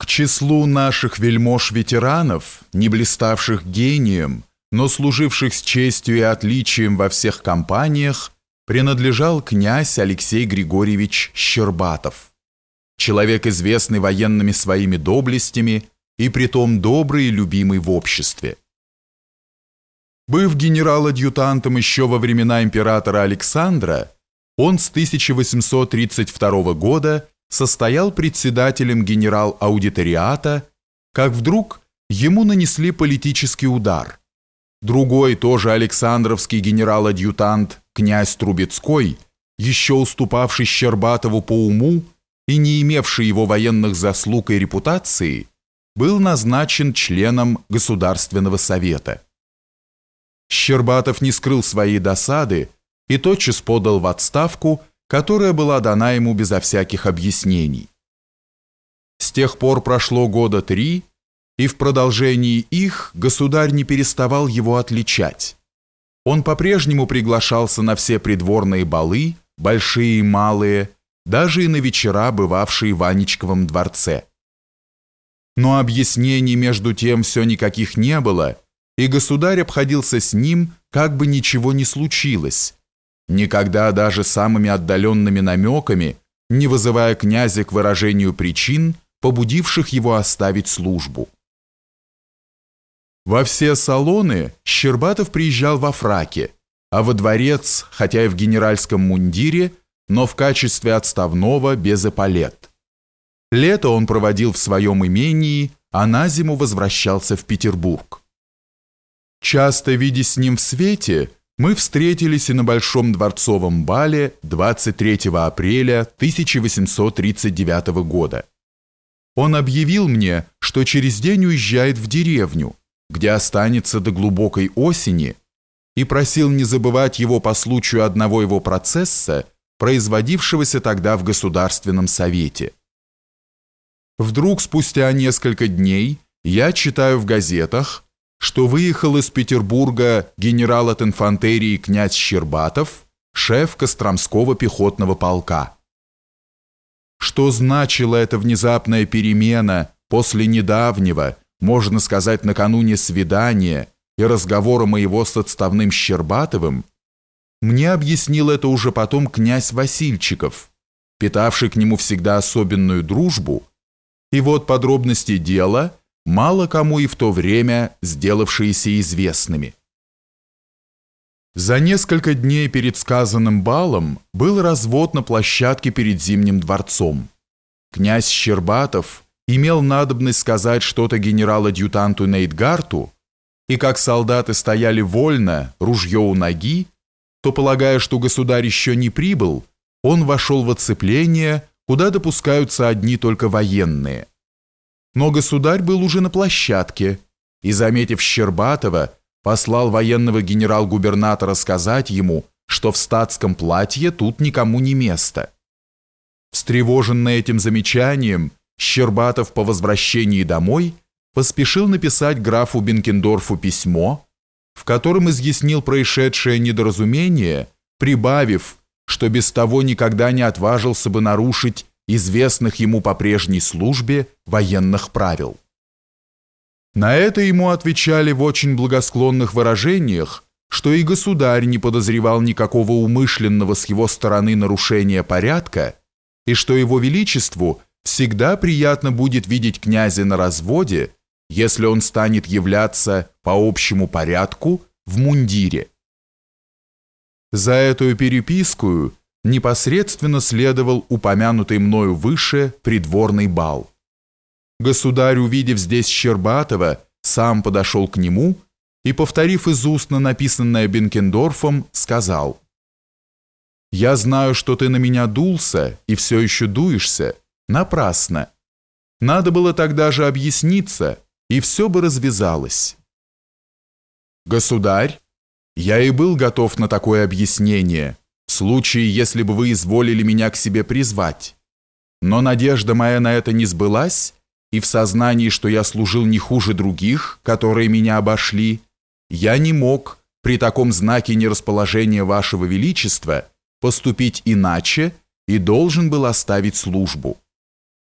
К числу наших вельмож-ветеранов, не блиставших гением, но служивших с честью и отличием во всех компаниях, принадлежал князь Алексей Григорьевич Щербатов. Человек, известный военными своими доблестями и притом добрый и любимый в обществе. Быв генерал-адъютантом еще во времена императора Александра, он с 1832 года состоял председателем генерал-аудиториата, как вдруг ему нанесли политический удар. Другой, тоже Александровский генерал-адъютант, князь Трубецкой, еще уступавший Щербатову по уму и не имевший его военных заслуг и репутации, был назначен членом Государственного совета. Щербатов не скрыл своей досады и тотчас подал в отставку которая была дана ему безо всяких объяснений. С тех пор прошло года три, и в продолжении их государь не переставал его отличать. Он по-прежнему приглашался на все придворные балы, большие и малые, даже и на вечера, бывавшие в Анечковом дворце. Но объяснений между тем все никаких не было, и государь обходился с ним, как бы ничего не случилось, никогда даже самыми отдаленными намеками, не вызывая князя к выражению причин, побудивших его оставить службу. Во все салоны Щербатов приезжал во фраке, а во дворец, хотя и в генеральском мундире, но в качестве отставного без эполет. Лето он проводил в своем имении, а на зиму возвращался в Петербург. Часто видя с ним в свете, мы встретились и на Большом дворцовом бале 23 апреля 1839 года. Он объявил мне, что через день уезжает в деревню, где останется до глубокой осени, и просил не забывать его по случаю одного его процесса, производившегося тогда в Государственном Совете. Вдруг спустя несколько дней я читаю в газетах, что выехал из Петербурга генерал от инфантерии князь Щербатов, шеф Костромского пехотного полка. Что значила эта внезапная перемена после недавнего, можно сказать, накануне свидания и разговора моего с отставным Щербатовым, мне объяснил это уже потом князь Васильчиков, питавший к нему всегда особенную дружбу, и вот подробности дела – мало кому и в то время сделавшиеся известными. За несколько дней перед сказанным балом был развод на площадке перед Зимним дворцом. Князь Щербатов имел надобность сказать что-то генерал-адъютанту Нейтгарту, и как солдаты стояли вольно, ружье у ноги, то, полагая, что государь еще не прибыл, он вошел в оцепление, куда допускаются одни только военные. Но государь был уже на площадке и, заметив Щербатова, послал военного генерал-губернатора сказать ему, что в статском платье тут никому не место. Встревоженный этим замечанием, Щербатов по возвращении домой поспешил написать графу Бенкендорфу письмо, в котором изъяснил происшедшее недоразумение, прибавив, что без того никогда не отважился бы нарушить известных ему по прежней службе военных правил. На это ему отвечали в очень благосклонных выражениях, что и государь не подозревал никакого умышленного с его стороны нарушения порядка, и что его величеству всегда приятно будет видеть князя на разводе, если он станет являться по общему порядку в мундире. За эту переписку непосредственно следовал упомянутый мною выше придворный бал. Государь, увидев здесь Щербатова, сам подошел к нему и, повторив из устно написанное Бенкендорфом, сказал «Я знаю, что ты на меня дулся и все еще дуешься. Напрасно. Надо было тогда же объясниться, и все бы развязалось». «Государь, я и был готов на такое объяснение», в случае, если бы вы изволили меня к себе призвать. Но надежда моя на это не сбылась, и в сознании, что я служил не хуже других, которые меня обошли, я не мог при таком знаке нерасположения вашего величества поступить иначе и должен был оставить службу.